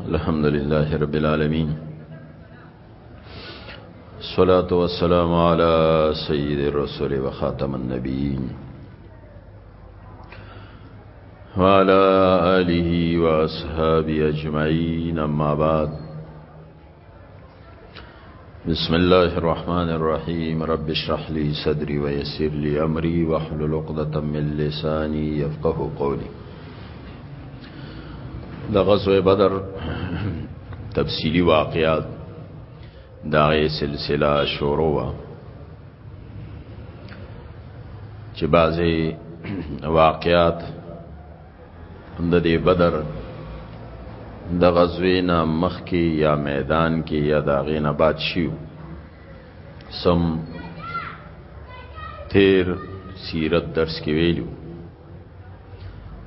الحمد لله رب العالمين الصلاة والسلام على سيد الرسول وخاتم النبيين وعلى آله وأصحابه أجمعين أما بعد بسم الله الرحمن الرحيم رب اشرح لي صدري ويسر لي أمري واحلل عقدة من لساني يفقه قولي د غزوه بدر تفصیلی واقعات دا سلسله شروع وا چې بعضی واقعات د دې بدر د غزوې نه مخکې یا میدان کې یا د هغې نه بعد شي سم تیر سیرت درس کې ویلو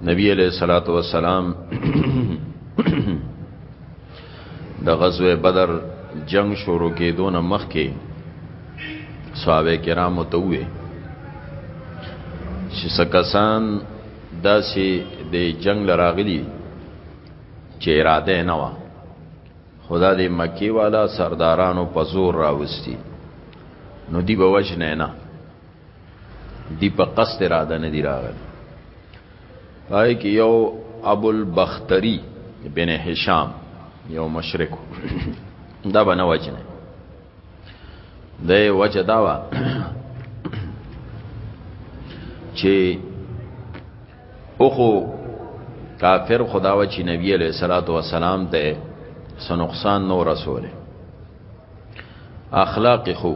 نبی علیہ الصلوۃ والسلام د غزوه بدر جنگ شروع کېدو نه مخکې صحابه کرامو ته وې چې سکسان داسې د جنگ لراغلی چې اراده نه و خدا دې مکی والا سردارانو په زور راوستي نو دی به وجنه نه دی په قصد اراده نه دی راغلی پای کې یو ابو البختری بن هشام یو مشرک دا بنه وجنه د وجه داوا چې اوخو کافر خداوه چې نبی علیہ الصلوۃ والسلام ته سنقصان نو رسول اخلاق خو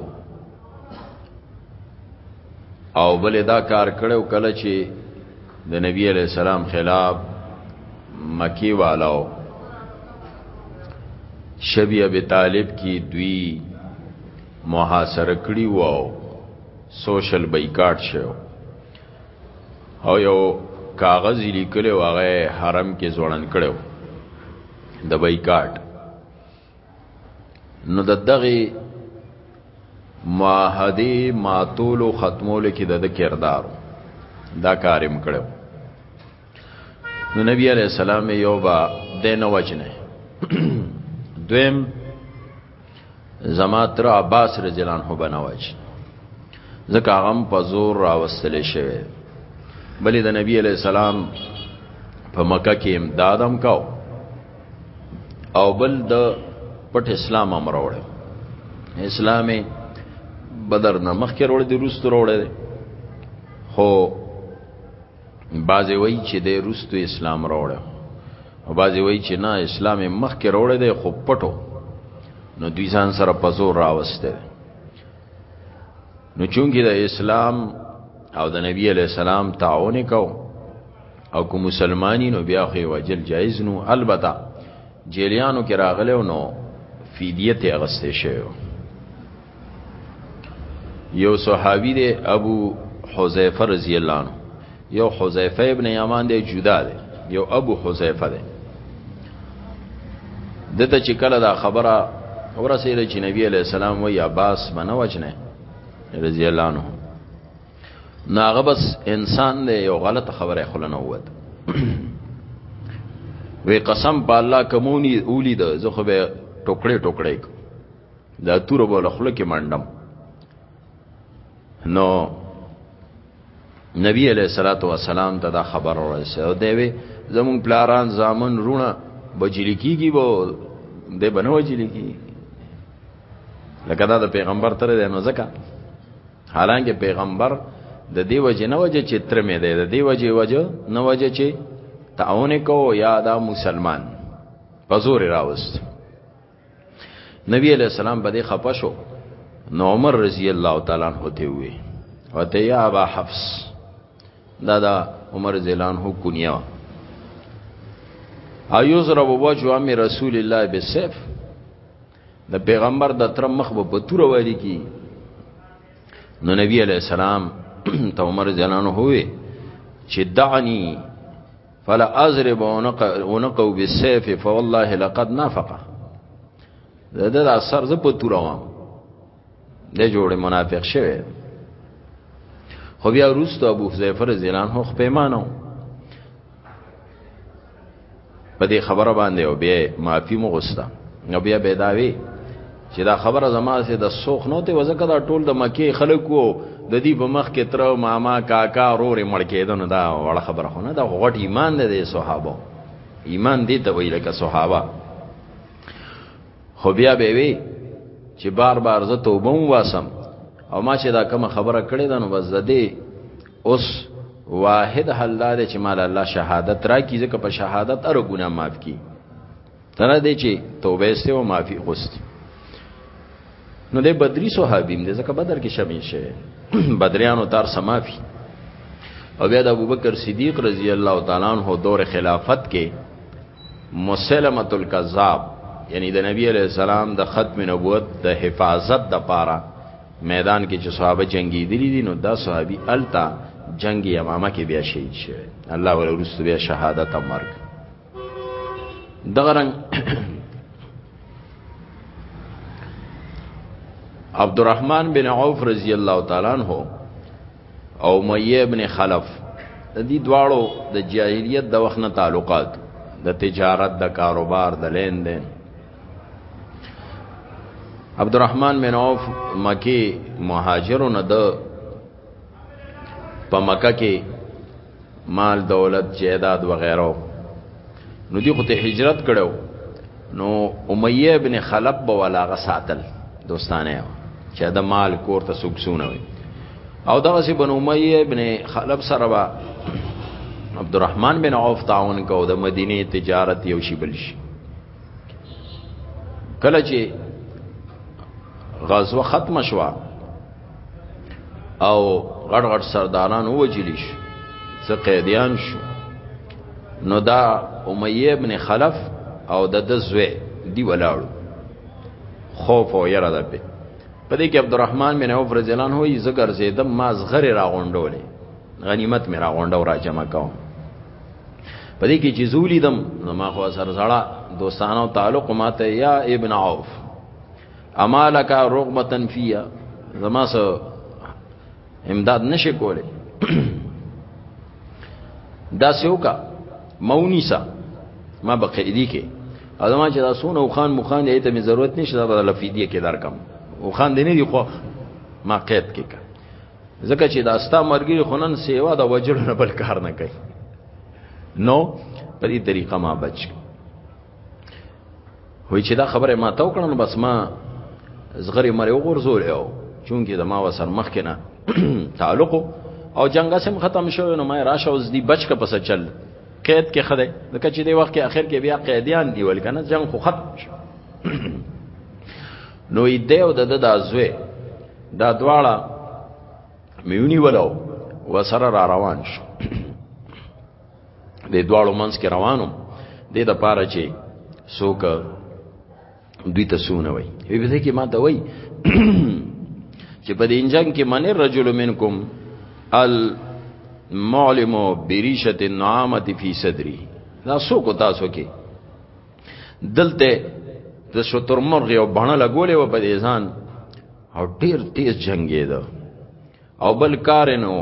او بل دا کار کړو کله چې د نبی علی السلام خلاف مکی والاو شبی ابي طالب کی دوی محاصره کړی وو سوشل بایکاټ شو او یو کاغذ لیکلی واغه حرم کې ځوړن کړو د بایکاټ نو د دغه معاهده ماتول او ختمول کې د کردار دا کارم کړو نو نبی علیہ السلام یو با دین وجنه دویم زما تر عباس رضی الله عنه بنوج ځکه هغه په زور راوستل شوی بلې د نبی علی السلام په مکه کې امدادم کاو او بل د پټ اسلام امر وړ اسلام بدر نه مخکې وړ دي روس تر وړ دي خو بعضی وای چې د روستو اسلام راوړ او بعضی وای چې نه اسلام مخکې راوړ دی خو پټو نو دوی ځان سره په زور راوسته نو چونګې د اسلام او د نبی علی السلام تعاون کو او که مسلمانی نو بیا خو وجل جایز نو البته جیلیانو کې راغله نو فدیه ته غسته شوی یو صحابي دی ابو حذیفه رضی الله عنه یو حذیفه ابن یمان دی جدا دی یو ابو حذیفه دی دته چې کله دا خبره ورسېده چې نبی علی السلام وی عباس منو وجنه رضی الله عنه ناغه بس انسان دی یو غلط خبره خلنه ووت وی قسم په الله کومونی اولی ده زه خو به ټوکړې ټوکړې دا تور بوله خله کې منډم نو نبی علیہ الصلوۃ والسلام ته دا خبر ورسېو دی وی زمون پلاران زامن رونه بجلی کیږي وو د بنو بجلی کیږي لکه دا د پیغمبر تر دی نو زکه حالانکه پیغمبر د دې وجه نه وجه چې تر مې ده د دې وجه وجه نه وجه چې تعاون کو یا دا مسلمان پزور راوست نبی علیہ السلام باندې خپه شو نو عمر رضی الله تعالی عنہ ته وی وته یا ابا حفص دا دا عمر زیلان هو کنیا ایوز رب وجه امر رسول الله بالسيف د پیغمبر د تر مخ به په تور واری کی نو نبی علیہ السلام ته عمر جنانو هوې چې دعنی فلا اضرب ونقو بالسيف فوالله لقد نافق دا د اثر ز په تور وام د جوړ منافق شوی خو بیا روستو ابو حذیفه رضی الله عنه خو پیمانو په دې خبره باندې او بیا معافي مغستا نو بیا به داوي چې دا خبره زما سه د سوخ نو ته وځکه دا ټول د مکی خلکو د دې په مخ کې تر ماما کاکا رورې مړ کېدنه دا وړه خبره خو نه دا غټ ایمان دی صحابه ایمان دې ته ویل کې صحابه خو بیا به وی چې بار بار زه توبه واسم او ما چې دا کوم خبره کړې ده نو بس زده اوس واحد حل دا چې مال الله شهادت را کی ځکه په شهادت ار ګناه معاف کی تر دې چې توبه سه او معافي غوستي نو د بدري صحابیم د زکه بدر کې شامل شي بدریانو تر سمافي او بیا د ابوبکر صدیق رضی الله تعالی عنہ دور خلافت کې مسلمت الکذاب یعنی د نبی علیہ السلام د ختم نبوت د حفاظت د پاره میدان کې چې صحابه جنگی دي دي نو دا صحابي التا جنگ یمامه کې بیا شهید شوه الله ول ورسته بیا شهادت مرګ دغه رنګ عبدالرحمن بن عوف رضی الله تعالی عنہ او امیه ابن خلف د دې دواړو د جاهلیت د وخت نه تعلقات د تجارت د کاروبار د لین دین عبدالرحمن بن عوف مکی مهاجرو نه د په مکه کې مال دولت جیداد وغیرو نو دی خو ته هجرت کړو نو امیه ابن خلف به ولا غساتل دوستانه چې دا مال کور ته سوکسونه وي او دغه سی بنو امیه ابن خلف سره با عبدالرحمن بن عوف تعاون کو د مدینه تجارت یو شی بل شي کله چې غزوه ختم شوه او غړ غړ سرداران وجلی شو څه قیدیان شو نو دا امیه ابن خلف او د دزوی دی ولاړو خوف او یره ده په پدې کې عبدالرحمن بن عوف رضی الله عنه یې زګر زیدم ما زغره را غونډولې غنیمت مې را غونډو را جمع کوم پدې کې چې زولیدم نو ما خو سر زړه دوستانو تعلق ماته یا ابن عوف اما لك رغبه فيها زما سره امداد نشي کوله دا سوکا مونیسا ما بقیدی کې ادمه چې دا سونه او خان مخان یې ته می ضرورت نشته دا بدل فدیه کې درکم او خان دې نه دی خو ما قید کې کا ځکه چې دا ستا مرګي خنن سیوا دا وجر نه بل کار نه کوي نو په دې طریقه ما بچ وای چې دا خبره ما ته وکړم بس ما زغری مری وګورځول یو چونکی د ما وسر مخ کې نه تعلق او جنگ سم ختم شو نو ما راشه اوس دی بچ کا پس چل قید کې خده د کچې دی وخت کې اخر کې بیا قیدیان دی ول کنه جنگ خو ختم شو نو یې دیو د د ازوي دا دواړه میونی ولو وسره را روان شو د دواړو منځ کې روانو د د پاره چې څوک دوی ته سونه وي وی به کې ما ته وای چې په دې انجن کې من رجل منکم ال معلم بریشه النعامه فی صدری دا څوک تاسو کې دلته د شترمرغ یو بڼه لګولې و په دې ځان او ډیر تیز جنگیده او بل کار نو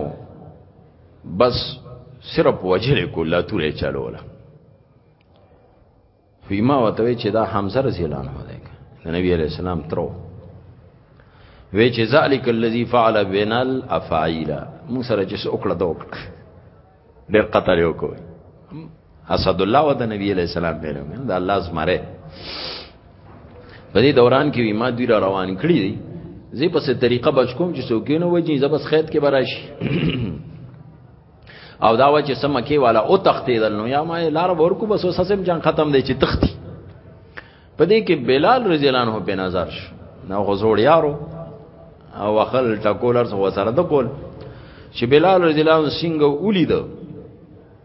بس صرف وجل کو لا توره چلوله فیما وتوی چې دا حمزه رضی الله عنه دی د نبی علیہ السلام ترو وی چې ذالک الذی فعل بین الافاعیل موږ سره چې څوکړه دوکړه ډېر قطر یو کوي اسد الله او د نبی علی السلام پیرو د الله زمره په دې دوران کې ما دوی را روان کړی دی زی په څه طریقه بچ کوم چې څوک نه وځي زبس خیت کې براشي او دا و چې سمکه والا او تختیدل نو یا ما لار ورکو بس وسسم جان ختم دی چې تختی په دې کې بلال رضی الله عنه په نظر شو نو غزوړ یارو او خل ټکولر سو سره د کول چې بلال رضی الله عنه څنګه ولید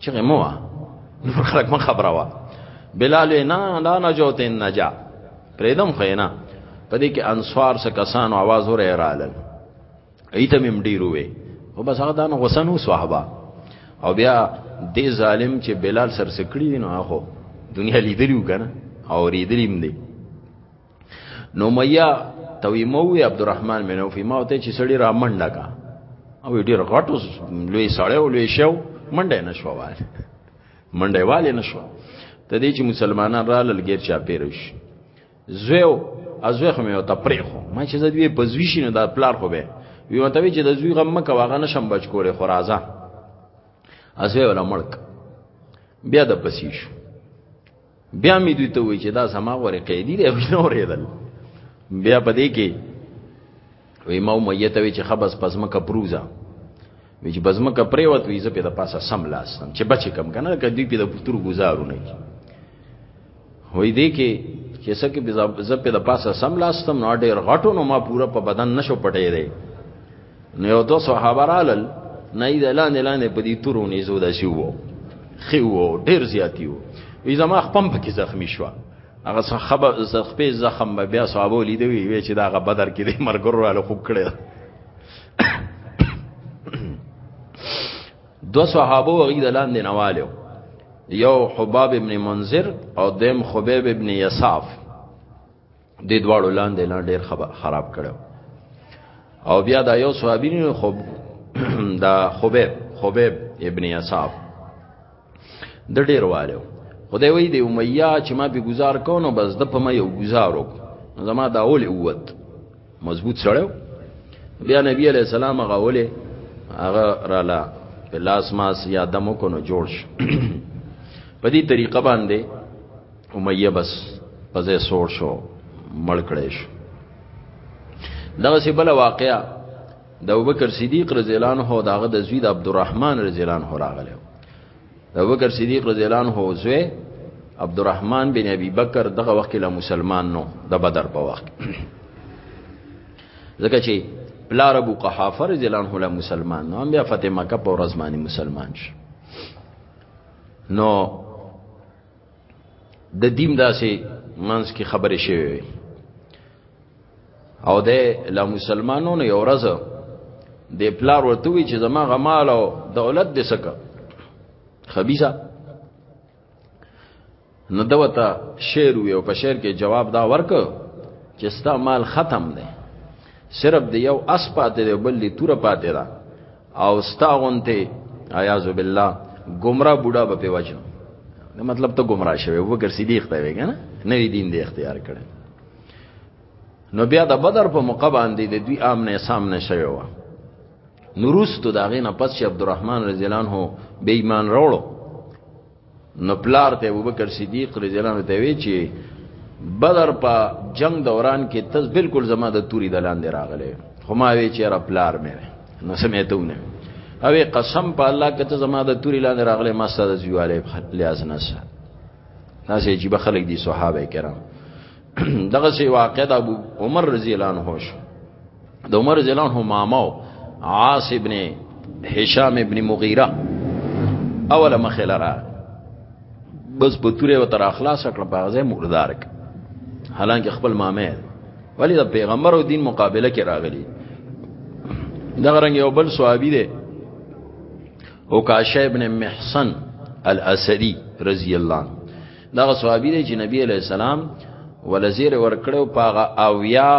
چغه مو نور خلک ما خبره وا بلال نه لا نجوت النجا پریدم خینا پدې کې انصار څخه کسانو आवाज ور ایرالل ایته مم ډیرو وې او بس هغه دان غسنو صحابه او بیا دې ظالم چې بلال سر سکړی دي نو هغه دنیا لیدلی وکنه او ریدلیم دی نو میا توی مو وی عبدالرحمن بن عوف ما ته چې سړی را منډه کا او ډیر غټو لوی سړی او لوی شو منډه نشو وای منډه والي نشو ته دې چې مسلمانان را لګیر چا پیروش زویو ازوی خو مې وته پرې خو ما چې زدوی په زوی شینو دا پلار خو به وی وته چې د زوی غم مکه واغه نشم بچ کوله خو راځه ازوی ولا ملک بیا د پسیشو بیا می دوی ته وی چې دا زما غوړې قیدی دی وی نو ریدل بیا پدې کې وی ما مې ته وی چې خبس پس مکه پروزا وی چې بزمه ک پریوت وی زه په د پاسه سم لاسم چې بچ کم کنه ک دوی په د پتر گزارو نه کی وی دې کې چې سکه بزه په د پاسه سم لاسم نو ډېر غټو نو ما پورا په بدن نشو پټې دی نو یو دو صحابه رالل نه یې دلان دلان په دې تورو نه زو داسي وو خي وو ډیر زیاتی وو وی زما خپم پکې زخمی شو هغه صحابه زخپې زخم به بیا صحابه لیدوي وی چې دا غ بدر کې دې مرګرو له خوب کړي دو صحابه وغي دلان دي نوالو یو حباب ابن منذر او دیم خبیب ابن یساف د دواړو لاندې نه ډیر خراب کړو او بیا دا یو صحابي نه خو دا خبيب خبيب ابن اصحاب د ډیر والو خدای وی دی امیه چې ما به گزار کو نو بس د په ما یو گزار وک زما دا اول اوت مضبوط سره بیا نبی علیہ السلام غوله هغه رالا په لاس ماس یا دمو کو نو جوړ شو په دې طریقه باندې امیه بس پزې سور شو مړ کړی شو دغه سی بل واقعا د ابوبکر صدیق رضی الله عنه داغه د زوی د عبدالرحمن رضی الله عنه راغله د ابوبکر صدیق رضی الله عنه زوی عبدالرحمن بن ابي بکر دغه وخت له مسلمان نو د بدر په وخت ځکه چې پلار ابو قحافه رضی الله عنه له مسلمان نو بیا فاطمه کا په ورځ باندې مسلمان شو نو د دیم داسې منس کې خبرې شوې وي او د لا مسلمانانو یو ورځ د پلار ورته وی چې زما غمال او دولت دې سکه خبيزه نو دوته شعر وی او په شعر کې جواب دا ورک چې ستا مال ختم دی صرف د یو اس پاتې دی بل دی تور پاتې ده او ستاغونته عیاذ بالله گمراه بوډا به پیوجن نو مطلب ته گمراه شوی ابو بکر صدیق ته ویګا نه نوی دین دی اختیار کړي نو بیا د بدر په موقع باندې د دوی عام نه سامنے شوی و نورستو دا غینه پس چې عبدالرحمن رضی الله عنه بې ایمان راوړو نو پلار ته ابوبکر صدیق رضی الله عنه ته وی چې بدر په جنگ دوران کې تز بالکل زما د توري دلان دی راغله خو ما وی چې را پلار مې نو سمېتونه او قسم په الله کته زما د توري لاندې راغله ما ستاسو زیواله لیاز نه سه ناسې چې بخلک دي صحابه کرام دغه سی واقع د ابو عمر رضی الله عنه هوش د عمر رضی الله عنه مامو عاص ابن هشام ابن مغیره اوله مخله را بس په توره وتر اخلاص کړ په غزه مردار ک حالانکه خپل مامه ولی د پیغمبر او دین مقابله کې راغلی دغه رنګ یو بل صحابي دی او کاشه ابن محسن الاسدی رضی الله عنه دا صحابي دی چې نبی علی السلام ولزیر ورکړو پاغه او یا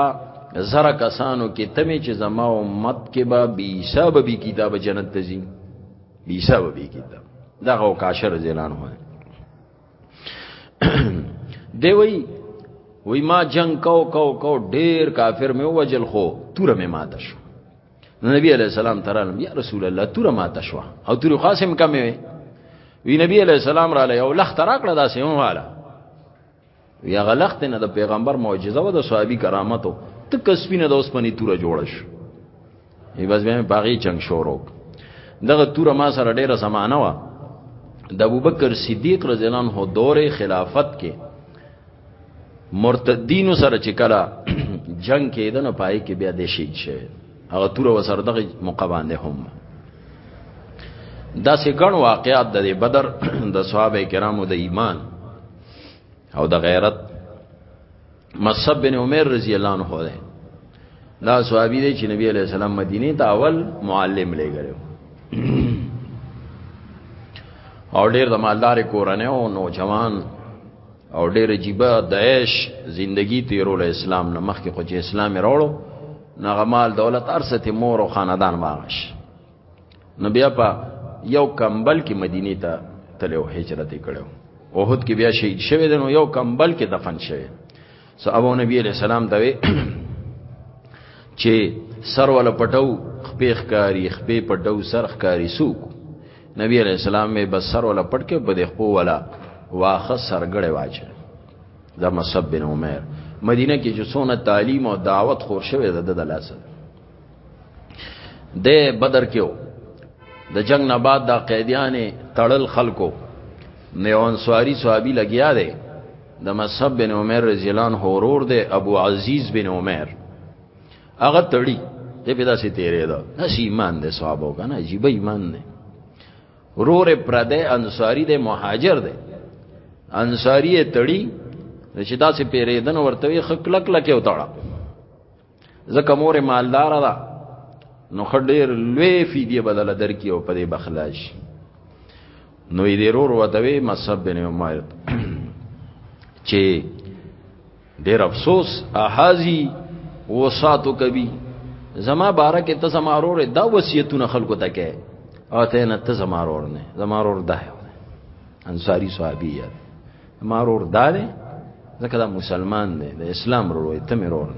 زره کسانو کې تمه چې زما امت کې به بي حساب بي کتاب جنت ته ځي بي حساب بي کتاب دا غو کاشر زیلان هو دی وی وی ما جنگ کو کو کو ډیر کافر مې وجل خو تور مې ماته شو نبی علیہ السلام ترالم یا رسول الله تور ما تشوا او تور قاسم کمې وي وی نبی علیہ السلام را لې او لخت راکړه داسې هم والا وی هغه لخت نه د پیغمبر معجزه و د صحابي کرامتو ته کسبینه د اوسپنی تور جوړ شو ای بس به باغی چنګ شورو دغه تور ما سره ډیره زمانہ و د ابوبکر صدیق رضی الله عنه دور خلافت کې مرتدینو سره چې کلا جنگ کېده نو پای کې بیا د شهید شوی هغه تور وسر دغه موقع باندې هم دا سه ګڼ واقعات د بدر د صحابه کرامو د ایمان او د غیرت مصعب بن عمر رضی الله عنه ده دا صحابي دی چې نبی علی السلام مدینه ته اول معلم لګره او ډیر د مالدار کورنۍ او نوجوان او ډېر عجیب دایش زندگی تیرول اسلام نه مخکې خو چې اسلام راوړو نغمال دولت ارسته مور او خاندان ماغش نو بیا په یو کمبل کې مدینه ته تلو هجرت کړو اوهد کې بیا شهید شوه دنو یو کمبل کې دفن شوه صحابه نبی علیہ السلام ته وی چې سر ول پټو خپې ښکاری خپې پټو سر ښکاری سوق نبی علیہ السلام می بس سر ول پټ کې بده خو ولا واخ سرګړې واچه دا مصعب بن عمر مدینه کې چې څونه تعلیم او دعوت خور شوه د دلاسه د بدر کېو د جنگ نه بعد دا قیدیانې تړل خلکو نه انصاری صحابي لګیا دی د مصعب بن عمر رضی الله عنه ورور دی ابو عزیز بن عمر هغه تړي دې په داسې تیرې ده نس ایمان دې صحابه کنه عجیب ایمان نه ورور پردې انصاری دې مهاجر دې انصاری تړي چې داسې پیرې دن ورته خکلک لکه وتاړه زکه مور مالدار ده نو خډیر لوی فدیه بدل درکې او په دې بخلاش نو یې ضرور وتوي مصعب بن عمر چې ډیر افسوس احازي وساتو کبي زما بارک ته زما رور دا وصیتونه خلکو ته کوي او ته نه ته زما رور نه زما رور ده انصاری صحابیه ما رور داله ځکه دا مسلمان دی د اسلام رور وي ته مرور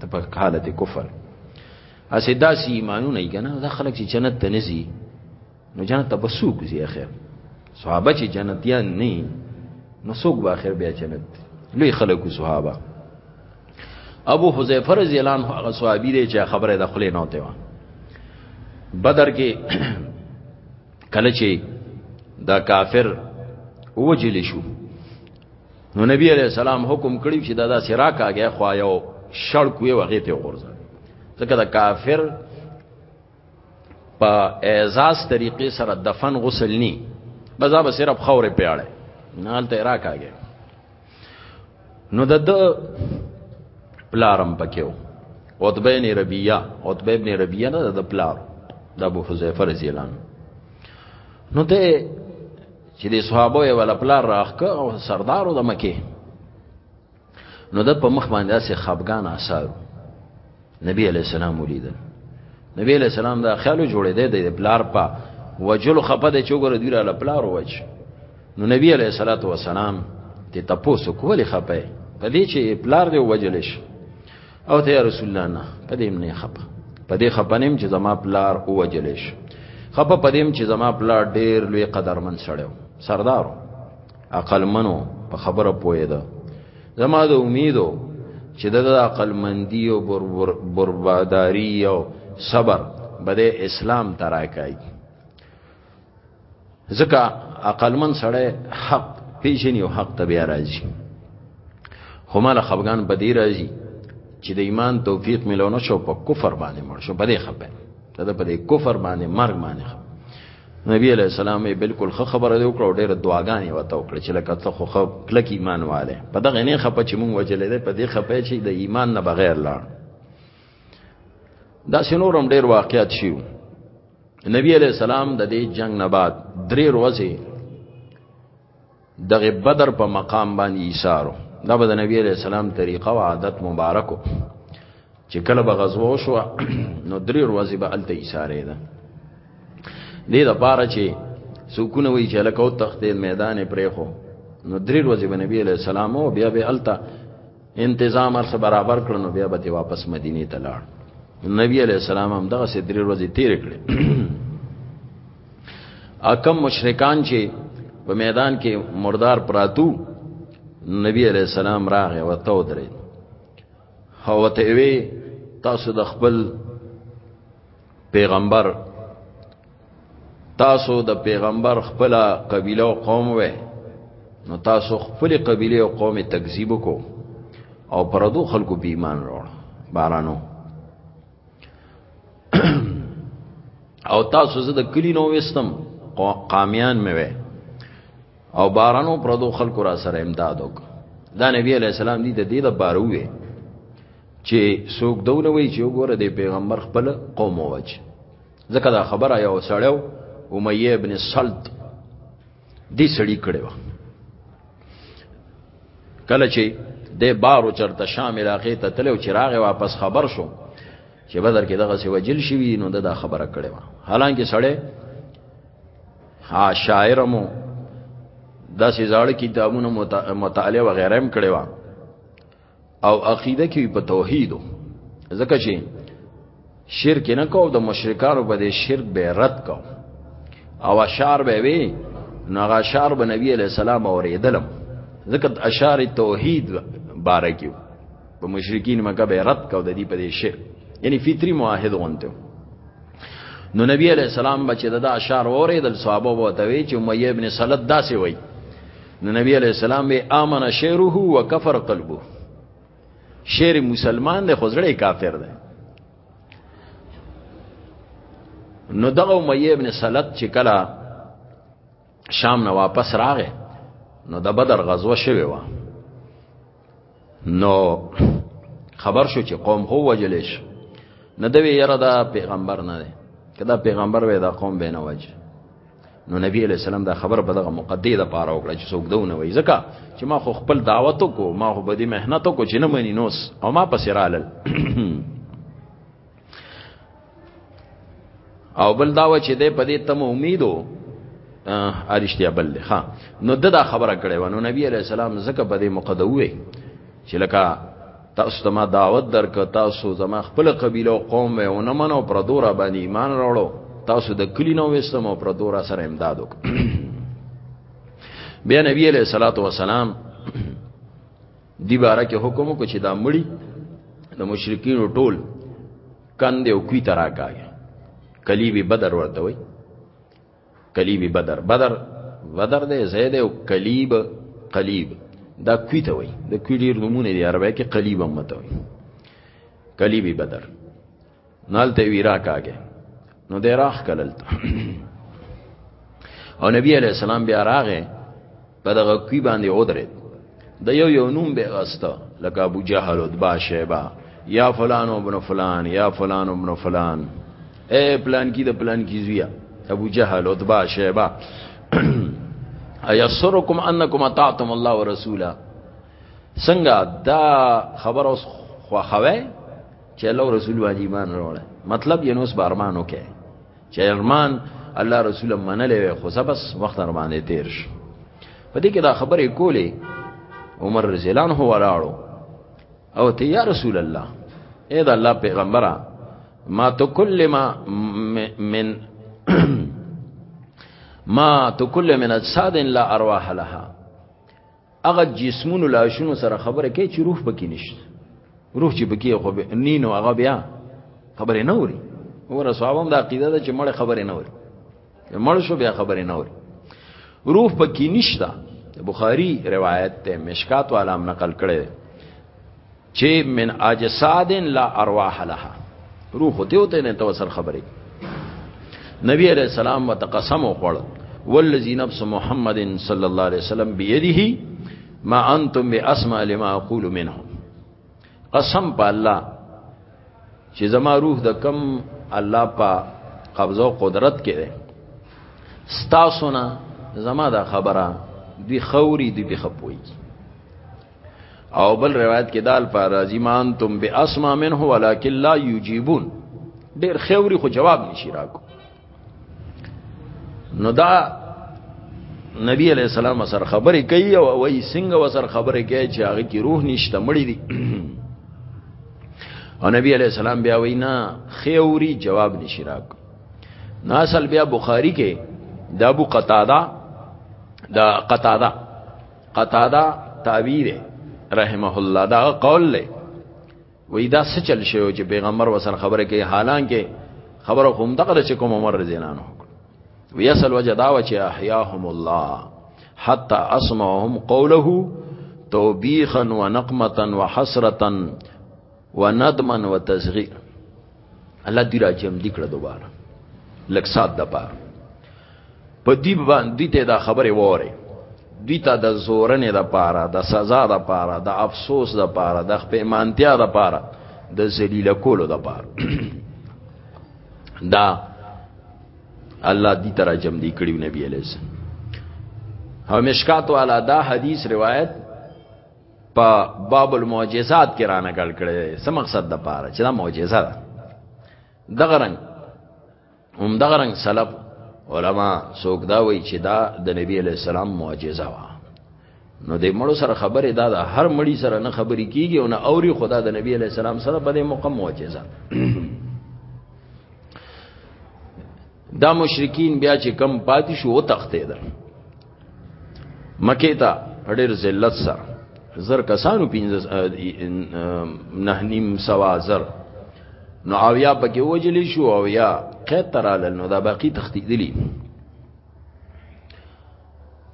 ته په حالت کفر اسې داسې ایمانونه یې کنه دا خلک چې جنت ته نزي نو جنت ته بسوک زی اخر صحابه چې جنتیان نه نو سوک به اخر بیا جنت لوی خلکو صحابه ابو حذیفه رضی الله عنه هغه صحابي دی چې خبره د خلې نه وته بدر کې کله چې دا کافر وجل شو نو نبی علیہ السلام حکم کړی چې دا داسې راکاږي خو یو شړک وی وغه ته غورځه ځکه دا کافر په اعزاز طریقې سره دفن غسل ني بزا به صرف خوره پیاړه نه حالت راکاږي نو د د پلارم پکېو عتبه ابن ربيعه عتبه ابن ربيعه نه د پلار د ابو حذیفه رضی الله عنه نو ته چې د صحابه یې ول پلار راخک او سردارو د مکه نو د په مخ باندې سه خپګان اثر نبی علیہ السلام ولیدل نبی علیہ السلام دا خیالو جوړې دی د پلار په وجلو خپه دی چوګره دی را پلار وچ نو نبی علیہ الصلوۃ والسلام ته تاسو کولې خپه په دې چې پلار دی وجلش او ته رسول الله نه په دې نه خپه په دې خپه نیم چې زما پلار او وجلش خپه په دې چې زما پلار ډیر لوی قدرمن سړیو سردارو عقل منو په خبره پوهه ده زما د امیدو چې د عقل مندي او برباداری او صبر بده اسلام تراکای ځکه عقل من سره حق پیژني او حق ته بیا راځي خو مال خفغان بدی راځي چې د ایمان توفیق ملونه شو په کفر باندې مړ شو بده خپه دا په کفر باندې مرګ باندې خپه نبی علیہ السلام یې بالکل خه خبره دی وکړه او ډېر دعاګانې وته وکړه چې لکه ته خو خه کلک ایمان والے په دغه نه خپه چې مونږ وجلې ده په دې خپه چې د ایمان نه بغیر لاړ دا سينورم ډېر واقعیت شیو نبی علیہ السلام د دې جنگ نه بعد درې ورځې دغه بدر په مقام باندې ایثارو دا به د نبی علیہ السلام طریقه او عادت مبارکو چې کله به غزوه شو نو درې ورځې به الته ایثارې ده دې د پاره چې سکونه وی چې لکه او تخت میدان پرې خو نو درې ورځې به نبی علیہ السلام او بیا به الته انتظام ارسه برابر کړ نو بیا به واپس مدینه ته لاړ نبی علی السلام هم دغه سې درې ورځې تیر کړې اکم مشرکان چې په میدان کې مردار پراتو نبی علی السلام راغی او تو درې هو ته وی تاسو د خپل پیغمبر تاسو د پیغمبر خپل قبیله او قوم وې نو تاسو خپل قبیله او قوم تکذیب کو او پردو خلکو به ایمان وروړ بارانو او تاسو زه د کلی نو وستم قامیان مې وې او بارانو پردو خلکو را سره امداد وک دا نبی علی السلام دې د دې د باروي چې څوک دونه وی چې وګوره د پیغمبر خپل قوم وچ ځکه دا خبره یو سړیو امیه ابن سلط دی سړی کړي و کله چې د بارو چرته شام علاقې ته تلو چې راغې واپس خبر شو چې بدر کې دغه سی وجل شوی نو دا خبره کړي و حالانکه سړی ها شاعرمو داسې زاړه کتابونه مطالعه وغیرہ هم کړي و او عقیده کې په توحید ځکه چې شرک نه کو د مشرکانو په دې شرک به رد کو او اشعار به وی نو هغه اشعار به نبی علی السلام اوریدلم ځکه اشعار توحید بارکیو په مشرکین مکه به رد کو د دې په دې شرک یعنی فطری معاهد غونته نو نبی علی السلام بچی د اشعار اوریدل صحابه وو ته وی چې امیه ابن سلط داسې وای نو نبی علیہ السلام به امن شعره و کفر قلبه شعر مسلمان دی خزړې کافر دی نو دغه امیه ابن سلط چې کله شام نه واپس راغې نو د بدر غزوه شوه نو خبر شو چې قوم هو وجلې شو نه دوی یره دا پیغمبر نه دی کدا پیغمبر وې دا قوم به نه وجه نو نبی علیہ السلام دا خبر په دغه مقدې د پاره وکړه چې څوک دونه وای ځکه چې ما خو خپل دعوت کو ما خو بدی مهنت کو چې نه منی نوس او ما پسې رالل او بل دا و چې د په دې تم امیدو ارشتیا بل دی ها نو د دا خبره کړې و نو نبی علیہ السلام زکه په دې مقدمه وې چې لکه تاسو ته ما دعوت درک تاسو زما خپل قبيله او قوم و نه منو پر دورا باندې ایمان راوړو تاسو د کلی نو وستم او پر دورا سره امداد وک بیا نبی علیہ الصلوۃ والسلام دی باره کې حکم وکړ چې دا مړی د مشرکین ټول کند او کوي تراکای کلیبی بدر ورته وي کلیبی بدر بدر بدر دی زید او کلیب قلیب دا کوي ته وي د کوي ډیر نمونه دی عربی کې قلیب هم ته وي کلیبی بدر نال ته ویرا کاګه نو دی راخ کلل او نبی علیہ السلام بیا راغه په دغه کوي باندې اودرید د یو یو نوم به غستا لکه ابو جهل او دبا شیبا یا فلان ابن فلان یا فلان ابن فلان اے پلان کی د پلان کی زویا ابو جهل او دبا شیبا ایسرکم انکم اطعتم الله ورسولا څنګه دا خبر اوس خوخوي چې الله او رسول باندې ایمان راوړل مطلب یې نوس بارمان وکړي چې ارمان الله رسول منلې وي خو بس وخت ور باندې تیر شو په دې کې دا خبرې کولې عمر رضی الله عنه ولاړو او ته یا رسول الله اے دا الله پیغمبره ما تکلم من ما تکلم من اجساد لا ارواح لها هغه جسمونو لاشونو سره خبره کوي چې روح پکې نشته روح چې پکې خو نینو هغه بیا خبره نه اوري ور صحابم د عقیده ده چې مړ خبره نه اوري مړ شو بیا خبره نه اوري روح پکې نشته بخاری روایت ته مشکات والام نقل کړي چې من اجساد لا ارواح لها روح ته وته نه تو سر خبرې نبی عليه السلام وتقسم وقال والذي نفس محمد صلى الله عليه وسلم بيده ما انتم باسمع لما اقول منه قسم په الله چې زما روح د کم الله په قبضه او قدرت کې ده ستاسو نه زما دا خبره دی خوري دی بخپوي او بل روایت کې دال پارازی مان تم به اسما منه ولکن لا یجیبون ډیر خوري خو جواب نشي راکو نو دا نبی علیہ السلام سره خبرې کوي او وای څنګه وسر خبرې کوي چې هغه کې روح نشته مړی دي او نبی علیہ السلام بیا وینا خیوري جواب نشي راک نو اصل بیا بخاری کې د ابو قتاده د قتاده قتاده تعبیر رحمه الله دا قول له وې دا څه چل شو چې پیغمبر وسره خبره کوي حالانکه خبره هم دغه چې کوم عمر زینانو وی اصل وجه دا و چې احیاهم الله حتا اسمعهم قوله توبیخا ونقمتا وحسرتا و ندمن و تصغیر الله دی را جمع دی کړه دوباره لک سات د پار په دی باندې ته دا خبره وره دی ته د زورنې د پاره د سزا د پاره د افسوس د پاره د خپېمانتیا د پاره د ذلیل کولو د پاره دا الله دی تر جمع دی کړیو نبی علیہ السلام او مشکات والا دا حدیث روایت په باب المعجزات کې رانه ګل کړي سم مقصد د پاره چې دا معجزه ده دغه رنګ هم دغه رنګ سلف علما څوک دا وایي چې دا د نبی علی السلام معجزه وا نو د مړو سره خبره دا ده هر مړی سره نه خبري کیږي او نه اوري خدا د نبی علی السلام سره په دې موقع معجزه دا مشرکین بیا چې کم پاتې شو او تختیدل مکه ته ډېر ذلت سره زر کسانو پینځه نه نیم سوا زر نو او یا پکې وجلی شو او یا قید ترال نو دا باقی تختیدلی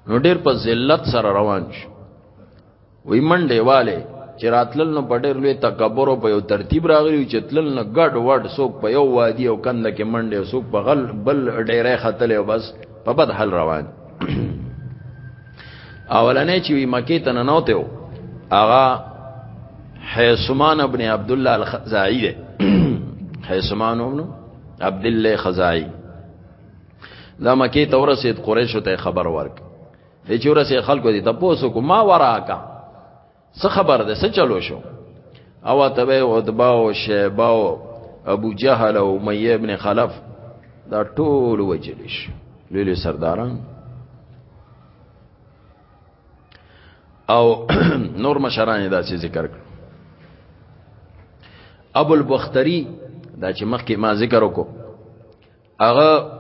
نو ډېر په ذلت سره روان شو وی منډه والے چې راتلل نو په ډېر لوی تکبر او په یو ترتیب راغلی چې تلل نه ګډ وډ څوک په یو وادي او کند کې منډه څوک په غل بل ډېرې خطلې او بس په بد حل روان اولنې چې وی مکه ته نه نوته هغه حیسمان ابن عبد الله الخزاعی ده حیسمان ابن عبد الله خزاعی دا مکه ته ورسید قریش ته خبر ورک د چور سه خلکو دي تاسو کو ما وراکا څه خبر ده څه چلو شو او ته به عتبه او شیبه او ابو جهل او امیه ابن خلف دا ټول وجلیش لولې سرداران او نور مشران دا چې ذکر کړ ابو البختری دا چې مخکې ما ذکر وکړو هغه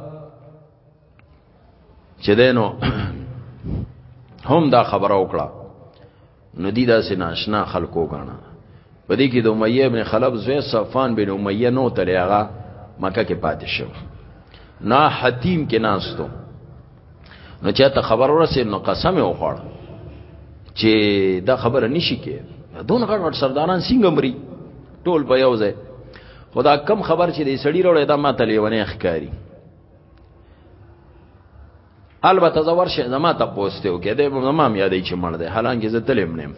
چې دینو هم دا خبره وکړه نو دی دا سناشنا خلکو غاڼه په دې کې د امیه ابن خلف زوی صفان بن امیه نو تلې هغه مکه کې پاتې شو نا حتیم کې ناستو نو چې ته خبر ورسې نو قسم یې وخوړ چې دا خبره نشي کې دون غړ غړ سرداران څنګه مري ټول په یو ځای خدا کم خبر چې دې سړی وروړې دا ماته لیونه ښکاری البته زور شه زما ته پوسټ یو کې دې زما مې یادې چې مړ دې حالانکه زه تلم نه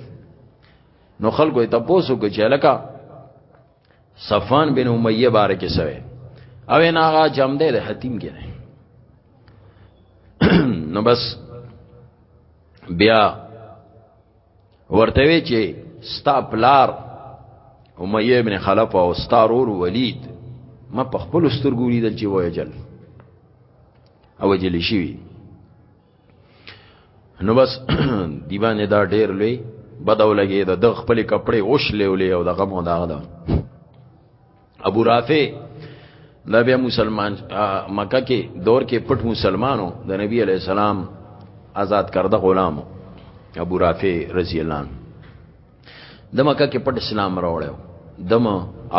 نو خلکو ته پوسو کې چې لکه صفان بن امیه باره کې سوی او نه هغه جام دی د حتیم کې دی نو بس بیا ورته وی چې ستا پلار امیه ابن خلف او ستا رور ولید ما په خپل سترګو لیدل چې وایجل او جلی شي نو بس دی باندې دا ډیر لوی بدو لګي د دغ خپل کپڑے اوش لیولې او دغه مو دا ده ابو رافع دا بیا مسلمان مکه کې دور کې پټ مسلمانو د نبی علی السلام آزاد کرده غلامو ابو رافع رضی الله عنه د مکه کې پټ اسلام راوړیو دم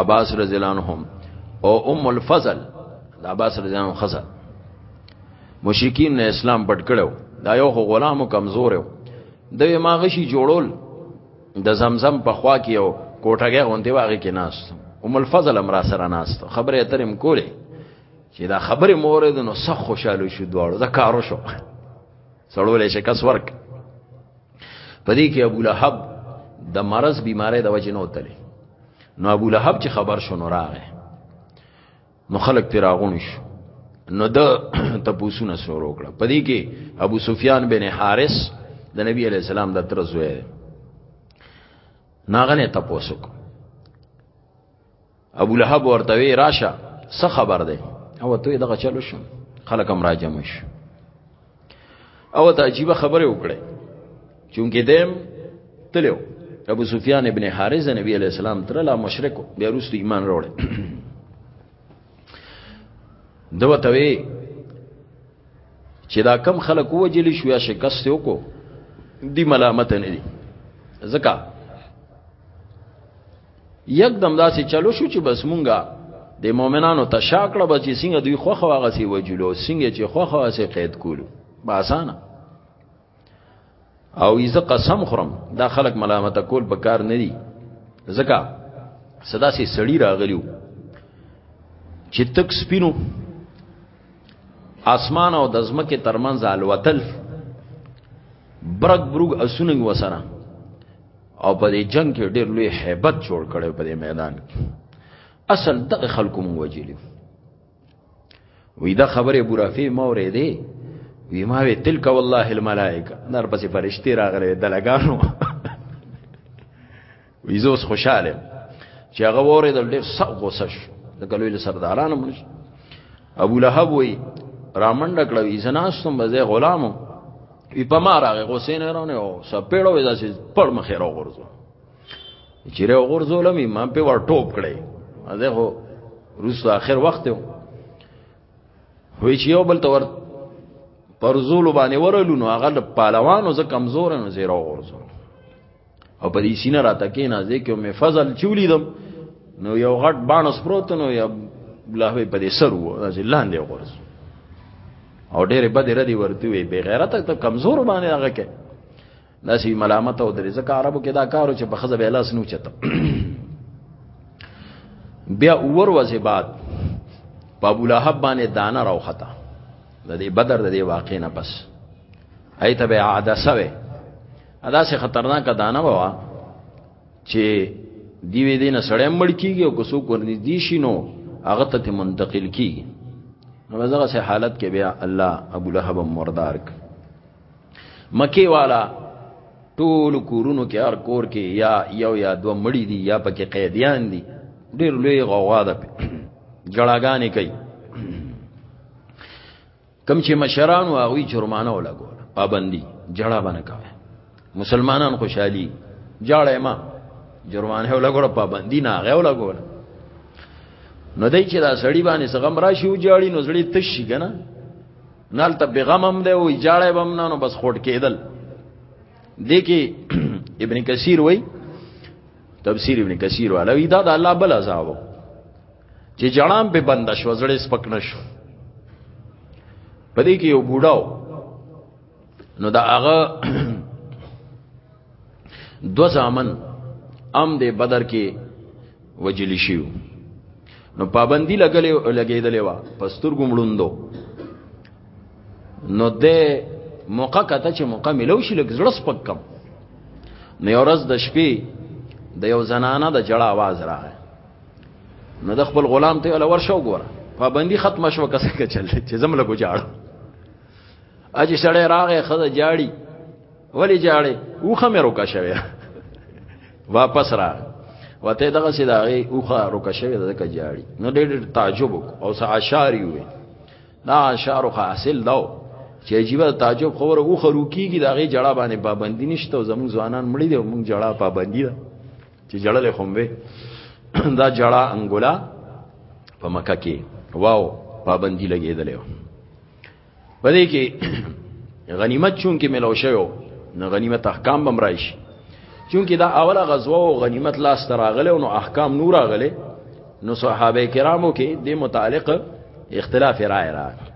عباس رضی الله عنهم او ام الفضل د عباس رضی الله عنه خزه مشرکین نه اسلام پټ کړو دا یو غلام کمزور و د ما غشي جوړول د زمزم په خوا کې یو کوټګه غونډي واغې کې ناس ام الفضل امر سره ناس خبره اترم کوله چې دا خبره مورد نو سخ خوشاله شو دواړو دا کارو شو سړولې شي کس ورک پدې کې ابو لهب د مرض بیماری د وجې نو تللی نو ابو لهب چې خبر شو نو راغی نو خلک تیر راغون شو نو د تپوسونه شروع کړه پدې کې ابو سفیان بن حارث د نبی علی السلام د تر زوی ناغه نه تپوسو ابو لهب ورته وی راشه څه خبر ده او ته دغه چلو شو خلک هم راجم شو او ته عجیب خبره وکړه چونکه دیم تلو ابو سفیان ابن حارث نبی علیہ السلام تر لا مشرک بیا رسو ایمان راوړ دو ته وی چې دا کم خلک وجلی شو یا شکست وکړو دی ملامت نه دي ځکه یک دم داسې چلو شو چې بس مونږه د مؤمنانو تشاکړه به چې څنګه دوی خوخه واغه سی وجلو څنګه چې خوخه واسه قید کولو با اسانه او ایزه قسم خورم دا خلک ملامت کول به کار نه دي ځکه صدا سي سړی راغلیو چې تک سپینو اسمان او د زمکه ترمنځ الوتل برګ برګ اسونګ وسره او په دې جنگ کې ډېر لوی hebat جوړ کړو په دې میدان کې اصل دغه خلکو مو وجلی وی دا خبره بورافی ما ورې دی وی ما وی تلک والله الملائکه نار پسې فرشتي راغره دلګانو وی زوس خوشاله چې هغه وره دل ډېر سخت غوسه شو د کلوې سردارانو مونږ ابو لهب وی رامنډ کړو ایزناستم بزه غلامو وی په ما راغه حسین رونه او سپېړو وی داسې پړ مخې را غورځو چې را غورځو لمې ما په ور ټوپ کړې ازه هو روس اخر وخت یو وی چې یو بل تور پرزول باندې ورلو نو هغه پهلوانو زه کمزور نه زیرو غورځو او په دې سینه راته کې نازې کې مې فضل چولی دم نو یو غټ باڼس پروت نو یا الله په دې سر وو چې لاندې ورس او ډېر بد ردی ورته وي بے غیرت ته کمزور باندې هغه کې داسې ملامت او درې ځکه عربو کې دا کارو چې په خزه به لاس نو چته بیا اور وځي بعد په ابو لهب باندې دانه راوخته د دې بدر د دې واقع نه پس ایت به عادسه ادا سه خطرناک دانه وا چې دیوی دینه سړی مړ کیږي او کوسو کورنی دی شینو هغه ته منتقل کیږي نو دغه سه حالت کې بیا الله ابو لهب مردار ک مکی والا ټول کورونو کې هر کور کې یا یو یا دو مړی دی یا پکې قیدیان دی ډیر لوی غوا ده جړاګانې کوي کم چې مشران او هغه جرمانه ولګول پابندي جړه باندې کوي مسلمانان خوشحالي جړه ما جرمانه ولګول پابندي نه هغه ولګول نو دای چې دا سړی باندې سغم راشي او جاړي نو زړی تشي کنه نال ته بیغم هم دی او جاړه بم نه نو بس خټ کېدل دې کې ابن کثیر وای تفسیر ابن کثیر والا وی دا د الله بل عذاب چې جړام به بند شو زړه سپک نشو پدې کې یو بوډاو نو دا هغه دو ځامن ام دې بدر کې وجلی شیو نو پابندی لګلې لګېدلې وا پستور ګمړوندو نو دې موقع کته چې موقع ملو شي لګ زړه سپک کم نو ورځ د شپې د یو زنانه د جړه आवाज راغی نو د خپل غلام ته ول ورشو ګوره پابندي ختم شو کسه کې چل چې زم له ګجاړ اج سړی راغې خزه جاړي ولی جاړي اوخه مې روکا شوی واپس را وته دغه سي داغه اوخه روکا شوی دغه جاړي نو ډېر تعجب او سعشاری وي دا اشعار خو حاصل داو چې عجیب تعجب خبره اوخه روکیږي دغه جړه باندې پابندي نشته زموږ ځوانان مړي دي موږ جړه پابندي ده چې جړلې خوم وې دا جړه انګولا په مکه کې واو پابندي لګېدلې په دې کې غنیمت چون کې ملو شوی نو غنیمت احکام بم راشي چونکه دا اوله غزوه او غنیمت لاس تراغله نو احکام نور راغله نو صحابه کرامو کې د متعلق اختلاف رائے راغله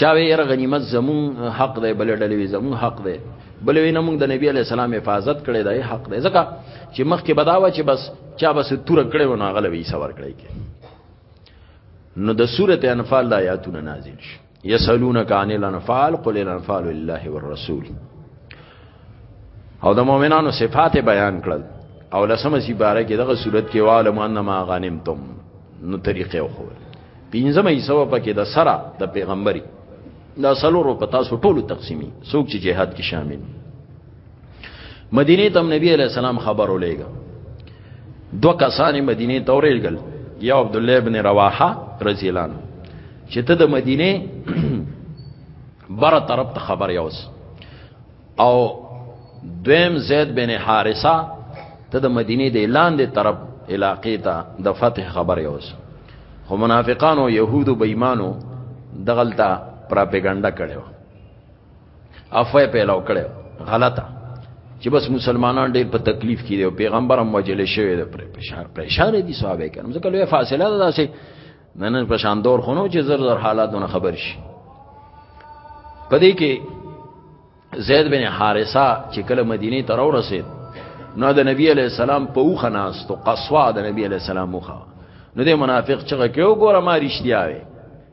چاوی ير غنیمت زمون حق دی بل ډلوي زمون حق دی بل وینه موږ د نبی علی السلام حفاظت کړي دی حق دی ځکه چې مخکې بداوه چې بس چا بس تور کړي ونه غلوي سوار کړي کې نو د سوره انفال د آیاتونه نازل شي یسالونک عن الانفال قل الانفال لله والرسول او د مؤمنانو صفات بیان کړل او لسمه سی بارے کې دغه صورت کې عالم انما غنیمتم نو طریقې وخوره پنځمه حصہ پکې د سره د پیغمبري دا سلورو په تاسو ټولو تقسیمي څوک چې جهاد کې شامل مدینه تم نبی علی السلام خبر ولېګا دو کسان مدینه ته ورېګل یا عبد الله ابن رواحه رضی الله عنه چې ته د مدینه بره طرف ته خبر یوس او دویم زید بن حارثه ته د مدینه د لاندې طرف علاقې ته د فتح خبر یوس خو منافقانو يهودو بېمانو دغلطه پراپګاندا کړو افواه پیلاو کړو غلطه چې بس مسلمانان ډېر په تکلیف کې دي او پیغمبر هم وجل شوی دی پر پرشار پرشار دي صحابه کرام ځکه لوی فاصله ده داسې نن په شان دور خونو چې زر زر حالاتونه خبر شي پدې کې زید بن حارثه چې کله مدینه ته راورسید نو د نبی علی السلام په اوخه ناستو قصوا د نبی علی السلام اوخه نو د منافق چغه کې وګوره ما رښتیا وي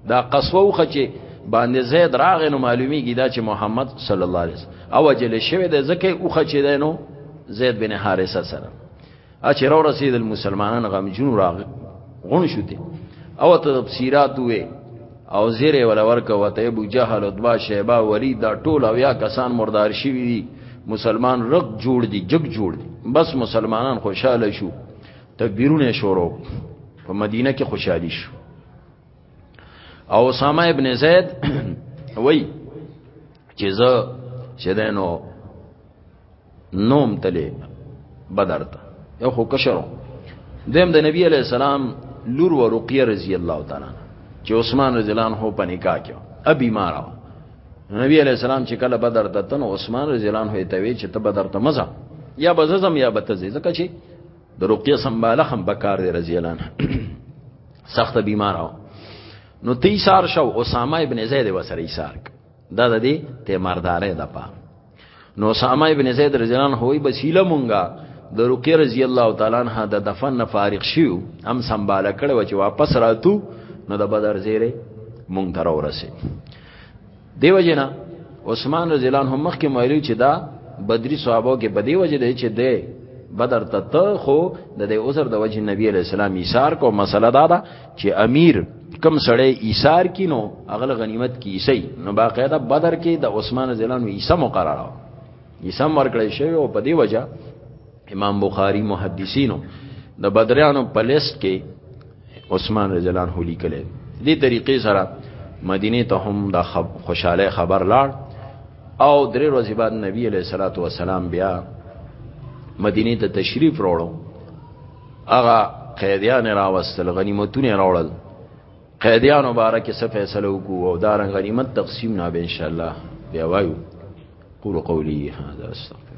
دا قصوا اوخه چې باندې زید راغې نو معلومیږي دا چې محمد صلی الله علیه وسلم او جل شوی د زکه اوخه چې دینو زید بن حارثه سره اچې را رسیدل مسلمانان غمجن راغ غون شو دي او ته تفسیرات وې او زیره ولا ورکه وته ابو جهل او دوا شیبا ولید دا ټول او یا کسان مردار شي دي مسلمان رق جوړ دي جګ جوړ دي بس مسلمانان خوشاله شو تکبیرونه شروع په مدینه کې خوشحالي شو او اسامه ابن زید وای چې زه چې دنو نوم تلې بدرت یو خو کشرو دیم د نبی علی السلام لور و رقیه رضی الله تعالی چې عثمان رضی الله عنه په نکاح کې ا بیمار و نبی علی السلام چې کله بدر ته تن عثمان رضی الله عنه ته وی چې ته بدر ته مزه یا بززم یا بتزې ځکه چې د رقیه سمباله هم بکار دی رضی الله عنه سخت بیمار و نو تیسار شو اسامه ابن زید وسره ایثار دا د دې تیماردارې د پام نو سامه ابن زید رضی الله عنه وی بسیله مونږه د رقی رضی الله تعالی عنها د دفن نه فارغ شیو هم سنباله کړو چې واپس راتو نو د بدر زیره مونږ تر ورسه دیو جنا عثمان رضی الله عنه مخکې ویلو چې دا بدری صحابه کې بدی وجه دی چې دی بدر ته خو د دې عذر د وجه نبی علیہ السلام ایثار کو مسله دا ده چې امیر کم سړی ایثار کینو اغل غنیمت کی ایسی نو باقاعده بدر کې د عثمان زلانو ایسه مقرره ایسه ورکړی شوی او په دی وجہ امام بخاری محدثینو د بدریانو په لیست کې عثمان رضی الله عنه لیکل دي طریقې سره مدینه ته هم د خوشاله خبر لاړ او درې ورځې بعد نبی علیہ الصلوۃ والسلام بیا مدینه ته تشریف راوړو هغه قیدیان راوستل غنیمتونه راوړل قیدیان مبارک څه فیصله وکړو او دا رنګ غنیمت تقسیم نه به ان شاء الله بیا وایو قول قولی هذا استغفر